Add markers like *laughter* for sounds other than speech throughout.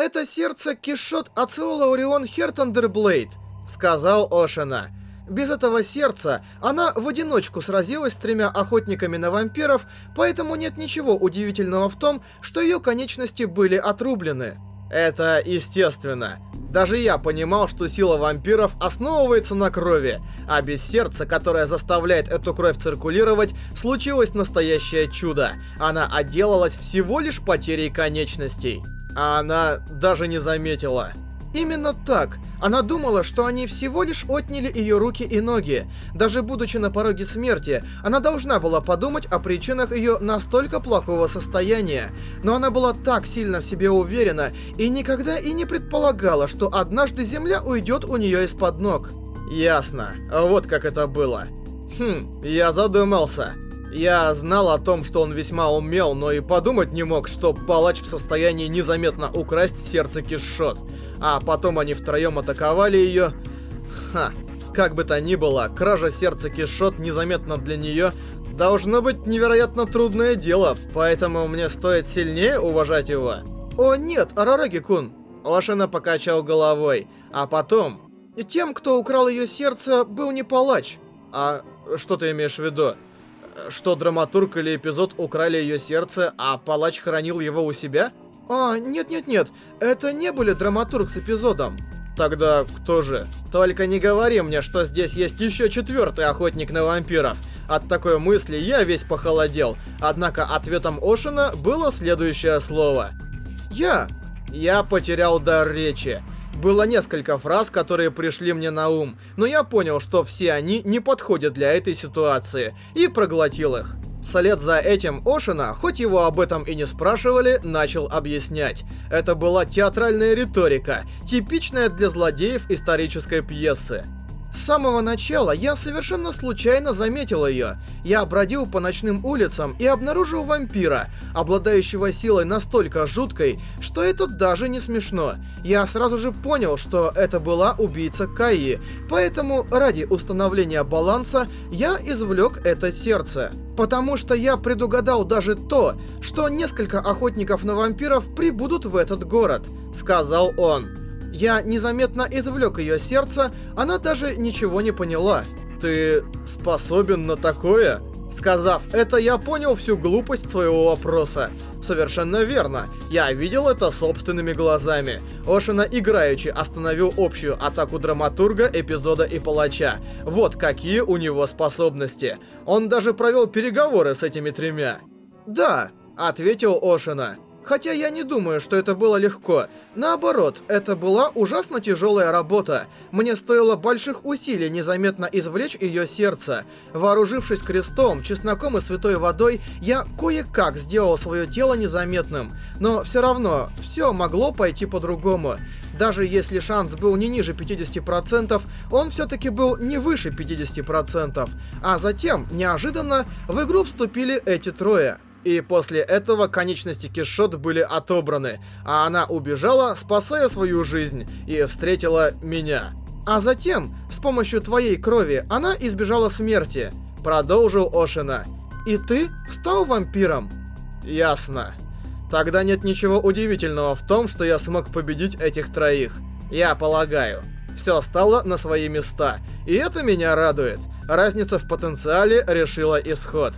«Это сердце Кишот Ациола Орион Хертандерблейд», — сказал Ошина. Без этого сердца она в одиночку сразилась с тремя охотниками на вампиров, поэтому нет ничего удивительного в том, что ее конечности были отрублены. Это естественно. Даже я понимал, что сила вампиров основывается на крови, а без сердца, которое заставляет эту кровь циркулировать, случилось настоящее чудо. Она отделалась всего лишь потерей конечностей. А она даже не заметила. Именно так. Она думала, что они всего лишь отняли ее руки и ноги. Даже будучи на пороге смерти, она должна была подумать о причинах ее настолько плохого состояния. Но она была так сильно в себе уверена и никогда и не предполагала, что однажды земля уйдет у нее из-под ног. Ясно. Вот как это было. Хм, я задумался. Я знал о том, что он весьма умел, но и подумать не мог, что палач в состоянии незаметно украсть сердце Кишот. А потом они втроем атаковали ее. Ха, как бы то ни было, кража сердца Кишот незаметно для нее должно быть невероятно трудное дело, поэтому мне стоит сильнее уважать его. О нет, Арараги-кун. Ошина покачал головой. А потом... Тем, кто украл ее сердце, был не палач. А что ты имеешь в виду? Что драматург или эпизод украли ее сердце, а палач хранил его у себя? А, нет-нет-нет, это не были драматург с эпизодом. Тогда кто же? Только не говори мне, что здесь есть еще четвертый охотник на вампиров. От такой мысли я весь похолодел. Однако ответом Ошина было следующее слово. Я. Я потерял дар речи. Было несколько фраз, которые пришли мне на ум, но я понял, что все они не подходят для этой ситуации, и проглотил их. Вслед за этим Ошина, хоть его об этом и не спрашивали, начал объяснять. Это была театральная риторика, типичная для злодеев исторической пьесы. С самого начала я совершенно случайно заметил ее. Я бродил по ночным улицам и обнаружил вампира, обладающего силой настолько жуткой, что это даже не смешно. Я сразу же понял, что это была убийца Каи, поэтому ради установления баланса я извлек это сердце. Потому что я предугадал даже то, что несколько охотников на вампиров прибудут в этот город, сказал он. Я незаметно извлек ее сердце, она даже ничего не поняла. «Ты способен на такое?» Сказав это, я понял всю глупость своего вопроса. Совершенно верно. Я видел это собственными глазами. Ошина играючи остановил общую атаку драматурга, эпизода и палача. Вот какие у него способности. Он даже провел переговоры с этими тремя. «Да», — ответил Ошина. Хотя я не думаю, что это было легко. Наоборот, это была ужасно тяжелая работа. Мне стоило больших усилий незаметно извлечь ее сердце. Вооружившись крестом, чесноком и святой водой, я кое-как сделал свое тело незаметным. Но все равно, все могло пойти по-другому. Даже если шанс был не ниже 50%, он все-таки был не выше 50%. А затем, неожиданно, в игру вступили эти трое. И после этого конечности Кишот были отобраны, а она убежала, спасая свою жизнь, и встретила меня. А затем, с помощью твоей крови, она избежала смерти. Продолжил Ошина. И ты стал вампиром? Ясно. Тогда нет ничего удивительного в том, что я смог победить этих троих. Я полагаю. Все стало на свои места, и это меня радует. Разница в потенциале решила исход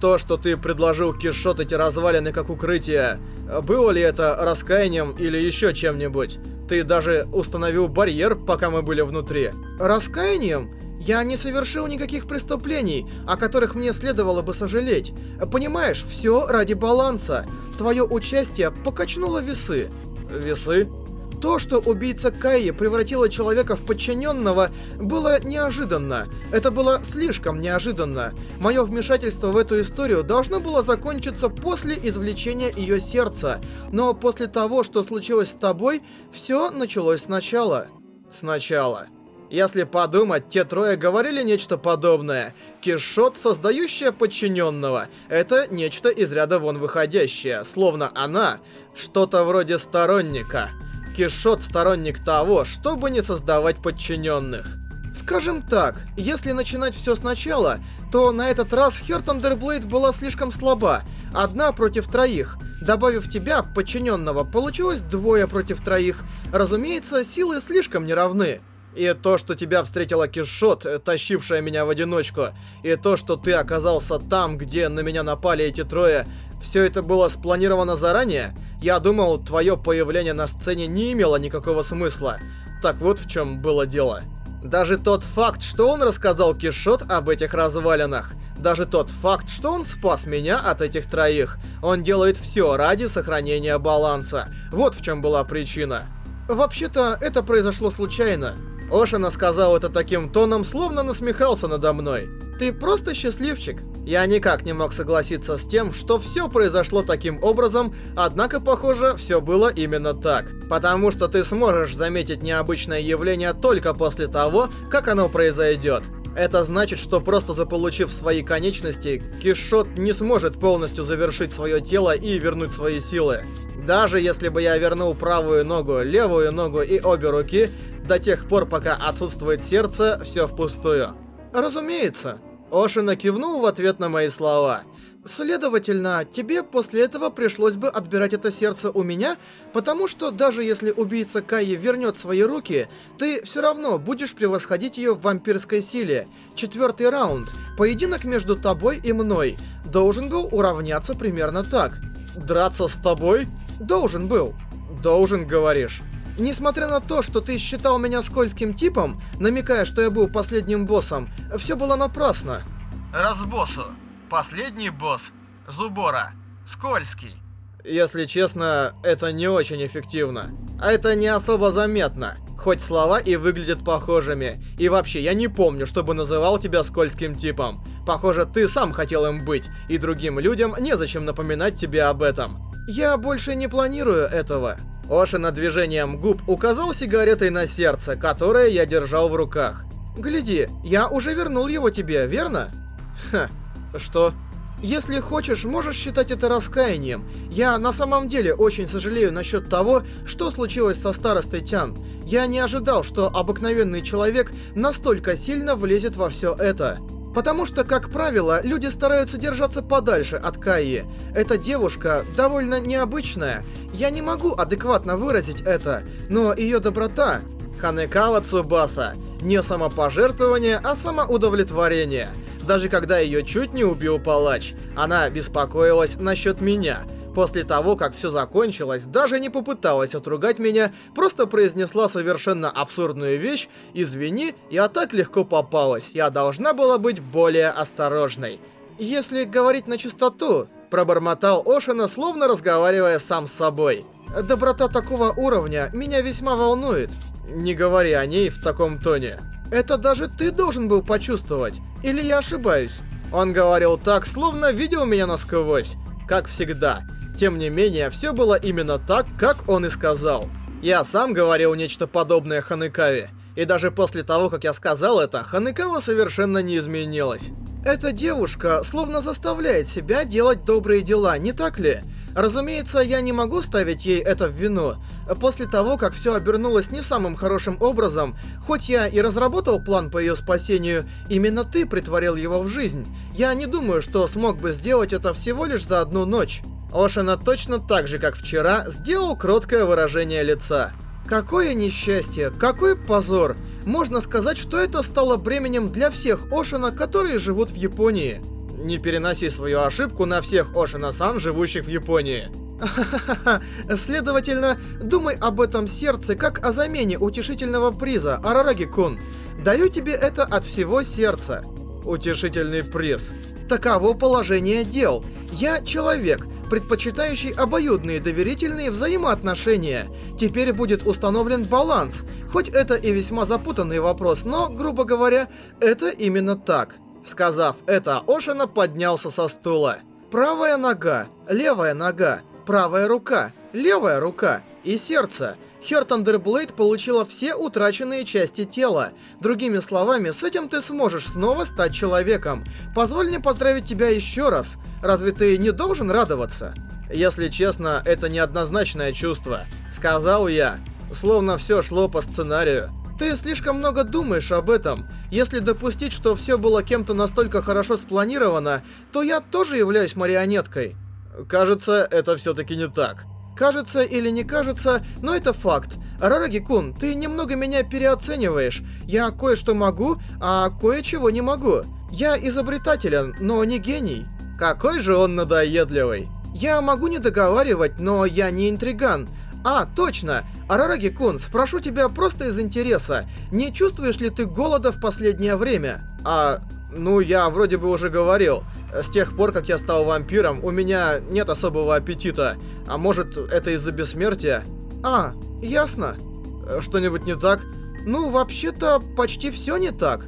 то, что ты предложил Кишот эти развалины как укрытие, было ли это раскаянием или еще чем-нибудь? Ты даже установил барьер, пока мы были внутри. Раскаянием? Я не совершил никаких преступлений, о которых мне следовало бы сожалеть. Понимаешь, все ради баланса. Твое участие покачнуло весы. Весы? То, что убийца Кайи превратила человека в подчиненного, было неожиданно. Это было слишком неожиданно. Мое вмешательство в эту историю должно было закончиться после извлечения ее сердца. Но после того, что случилось с тобой, все началось сначала. Сначала. Если подумать, те трое говорили нечто подобное. Кишот, создающая подчиненного, это нечто из ряда вон выходящее, словно она что-то вроде сторонника. Кишот сторонник того, чтобы не создавать подчиненных. Скажем так, если начинать все сначала, то на этот раз Хёртандерблейд была слишком слаба, одна против троих. Добавив тебя, подчиненного, получилось двое против троих. Разумеется, силы слишком неравны. И то, что тебя встретила Кишот, тащившая меня в одиночку, и то, что ты оказался там, где на меня напали эти трое, все это было спланировано заранее? Я думал, твое появление на сцене не имело никакого смысла. Так вот в чем было дело. Даже тот факт, что он рассказал Кишот об этих развалинах, даже тот факт, что он спас меня от этих троих, он делает все ради сохранения баланса. Вот в чем была причина. Вообще-то, это произошло случайно. Ошина сказал это таким тоном, словно насмехался надо мной. Ты просто счастливчик. Я никак не мог согласиться с тем, что все произошло таким образом, однако, похоже, все было именно так. Потому что ты сможешь заметить необычное явление только после того, как оно произойдет. Это значит, что просто заполучив свои конечности, Кишот не сможет полностью завершить свое тело и вернуть свои силы. Даже если бы я вернул правую ногу, левую ногу и обе руки, до тех пор, пока отсутствует сердце, все впустую. Разумеется. Ошина кивнул в ответ на мои слова. Следовательно, тебе после этого пришлось бы отбирать это сердце у меня, потому что даже если убийца Каи вернет свои руки, ты все равно будешь превосходить ее в вампирской силе. Четвертый раунд. Поединок между тобой и мной. Должен был уравняться примерно так. Драться с тобой? Должен был. Должен, говоришь. Несмотря на то, что ты считал меня скользким типом, намекая, что я был последним боссом, все было напрасно. Разбоссу. Последний босс. Зубора. Скользкий. Если честно, это не очень эффективно. А это не особо заметно. Хоть слова и выглядят похожими. И вообще, я не помню, чтобы называл тебя скользким типом. Похоже, ты сам хотел им быть, и другим людям незачем напоминать тебе об этом. Я больше не планирую этого. Ошина движением губ указал сигаретой на сердце, которое я держал в руках. «Гляди, я уже вернул его тебе, верно?» «Ха, что?» «Если хочешь, можешь считать это раскаянием. Я на самом деле очень сожалею насчет того, что случилось со старостой Тян. Я не ожидал, что обыкновенный человек настолько сильно влезет во все это». Потому что, как правило, люди стараются держаться подальше от Каи. Эта девушка довольно необычная. Я не могу адекватно выразить это, но ее доброта... Ханекава Цубаса. Не самопожертвование, а самоудовлетворение. Даже когда ее чуть не убил палач, она беспокоилась насчет меня — После того, как все закончилось, даже не попыталась отругать меня, просто произнесла совершенно абсурдную вещь «Извини, я так легко попалась, я должна была быть более осторожной». «Если говорить на чистоту», — пробормотал Ошина, словно разговаривая сам с собой. «Доброта такого уровня меня весьма волнует». «Не говори о ней в таком тоне». «Это даже ты должен был почувствовать, или я ошибаюсь?» Он говорил так, словно видел меня насквозь, как всегда. Тем не менее, все было именно так, как он и сказал. Я сам говорил нечто подобное Ханыкаве. И даже после того, как я сказал это, Ханыкава совершенно не изменилась. Эта девушка словно заставляет себя делать добрые дела, не так ли? Разумеется, я не могу ставить ей это в вину. После того, как все обернулось не самым хорошим образом, хоть я и разработал план по ее спасению, именно ты притворил его в жизнь. Я не думаю, что смог бы сделать это всего лишь за одну ночь. Ошина точно так же, как вчера, сделал кроткое выражение лица. Какое несчастье, какой позор! Можно сказать, что это стало бременем для всех Ошина, которые живут в Японии. Не переноси свою ошибку на всех Ошина-сан, живущих в Японии. *laughs* Следовательно, думай об этом сердце как о замене утешительного приза, Арараги-кун. Дарю тебе это от всего сердца. Утешительный приз. Таково положение дел. Я человек, предпочитающий обоюдные доверительные взаимоотношения. Теперь будет установлен баланс. Хоть это и весьма запутанный вопрос, но, грубо говоря, это именно так. Сказав это, Ошина поднялся со стула. Правая нога, левая нога, правая рука, левая рука и сердце. Хер Тандерблейд получила все утраченные части тела. Другими словами, с этим ты сможешь снова стать человеком. Позволь мне поздравить тебя еще раз. Разве ты не должен радоваться? Если честно, это неоднозначное чувство. Сказал я. Словно все шло по сценарию. Ты слишком много думаешь об этом. Если допустить, что все было кем-то настолько хорошо спланировано, то я тоже являюсь марионеткой. Кажется, это все-таки не так. Кажется или не кажется, но это факт. Рараги-кун, ты немного меня переоцениваешь. Я кое-что могу, а кое-чего не могу. Я изобретателен, но не гений. Какой же он надоедливый. Я могу не договаривать, но я не интриган. А, точно! Арараги-кун, спрошу тебя просто из интереса. Не чувствуешь ли ты голода в последнее время? А, ну я вроде бы уже говорил. С тех пор, как я стал вампиром, у меня нет особого аппетита. А может, это из-за бессмертия? А, ясно. Что-нибудь не так? Ну, вообще-то, почти все не так.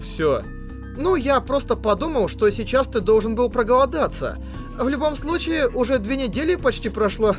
Все. Ну, я просто подумал, что сейчас ты должен был проголодаться. В любом случае, уже две недели почти прошло.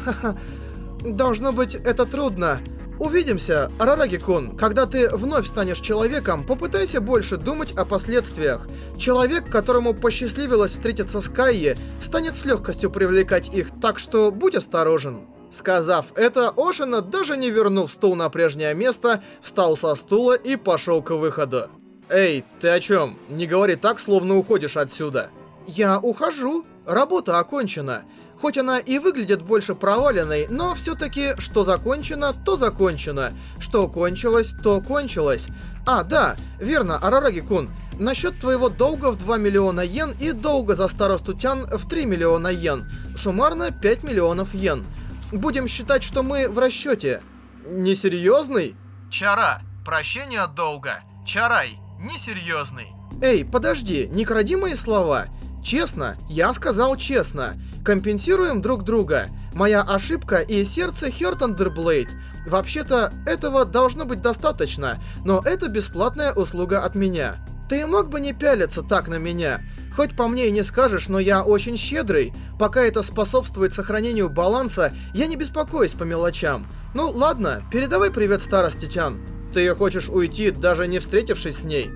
*laughs* Должно быть, это трудно. Увидимся, Арараги-кун. Когда ты вновь станешь человеком, попытайся больше думать о последствиях. Человек, которому посчастливилось встретиться с Кайи, станет с легкостью привлекать их, так что будь осторожен. Сказав это, Ошина, даже не вернув стул на прежнее место, встал со стула и пошел к выходу. «Эй, ты о чем? Не говори так, словно уходишь отсюда». «Я ухожу. Работа окончена. Хоть она и выглядит больше проваленной, но все-таки что закончено, то закончено. Что кончилось, то кончилось. А, да, верно, Арараги-кун. Насчет твоего долга в 2 миллиона йен и долга за старосту Тян в 3 миллиона йен. Суммарно 5 миллионов йен. Будем считать, что мы в расчете. Несерьезный? Чара, прощение от долга. Чарай, несерьезный. Эй, подожди, не кради мои слова. Честно, я сказал честно. Компенсируем друг друга. Моя ошибка и сердце Хёртандерблейд. Вообще-то, этого должно быть достаточно, но это бесплатная услуга от меня. Ты мог бы не пялиться так на меня. Хоть по мне и не скажешь, но я очень щедрый. Пока это способствует сохранению баланса, я не беспокоюсь по мелочам. Ну ладно, передавай привет старости Тян. Ты хочешь уйти, даже не встретившись с ней?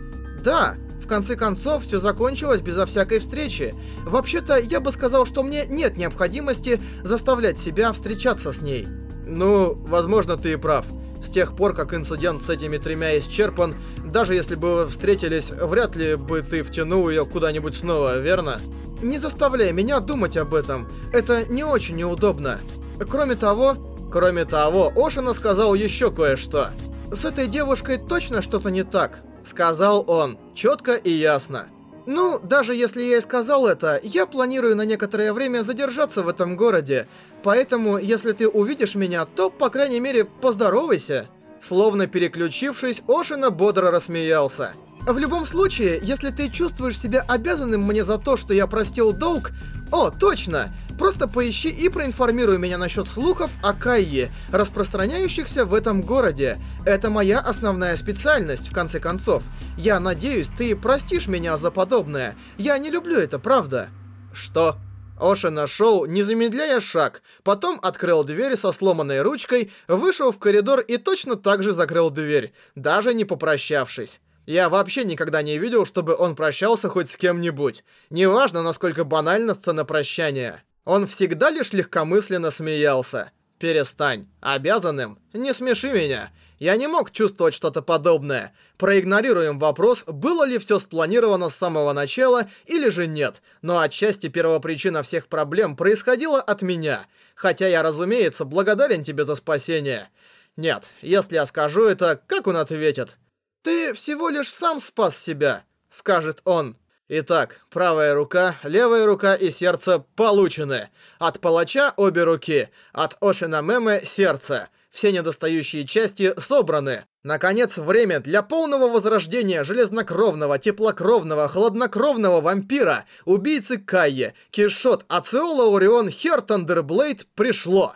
Да, конце концов, все закончилось безо всякой встречи. Вообще-то, я бы сказал, что мне нет необходимости заставлять себя встречаться с ней. Ну, возможно, ты и прав. С тех пор, как инцидент с этими тремя исчерпан, даже если бы встретились, вряд ли бы ты втянул ее куда-нибудь снова, верно? Не заставляй меня думать об этом. Это не очень неудобно. Кроме того... Кроме того, Ошина сказал еще кое-что. С этой девушкой точно что-то не так. Сказал он, четко и ясно. Ну, даже если я и сказал это, я планирую на некоторое время задержаться в этом городе. Поэтому, если ты увидишь меня, то, по крайней мере, поздоровайся. Словно переключившись, Ошина бодро рассмеялся. В любом случае, если ты чувствуешь себя обязанным мне за то, что я простил долг... О, точно! Просто поищи и проинформируй меня насчет слухов о Кайе, распространяющихся в этом городе. Это моя основная специальность, в конце концов. Я надеюсь, ты простишь меня за подобное. Я не люблю это, правда? Что? Оша нашел, не замедляя шаг, потом открыл дверь со сломанной ручкой, вышел в коридор и точно так же закрыл дверь, даже не попрощавшись. Я вообще никогда не видел, чтобы он прощался хоть с кем-нибудь. Неважно, насколько банальна сцена прощания. Он всегда лишь легкомысленно смеялся. «Перестань. Обязанным? Не смеши меня. Я не мог чувствовать что-то подобное. Проигнорируем вопрос, было ли все спланировано с самого начала или же нет. Но отчасти первопричина всех проблем происходила от меня. Хотя я, разумеется, благодарен тебе за спасение. Нет, если я скажу это, как он ответит? «Ты всего лишь сам спас себя», — скажет он. Итак, правая рука, левая рука и сердце получены. От палача обе руки, от Ошина Меме сердце. Все недостающие части собраны. Наконец, время для полного возрождения железнокровного, теплокровного, хладнокровного вампира, убийцы Кайе, Кишот, Ациола Орион, Хертандерблейд пришло.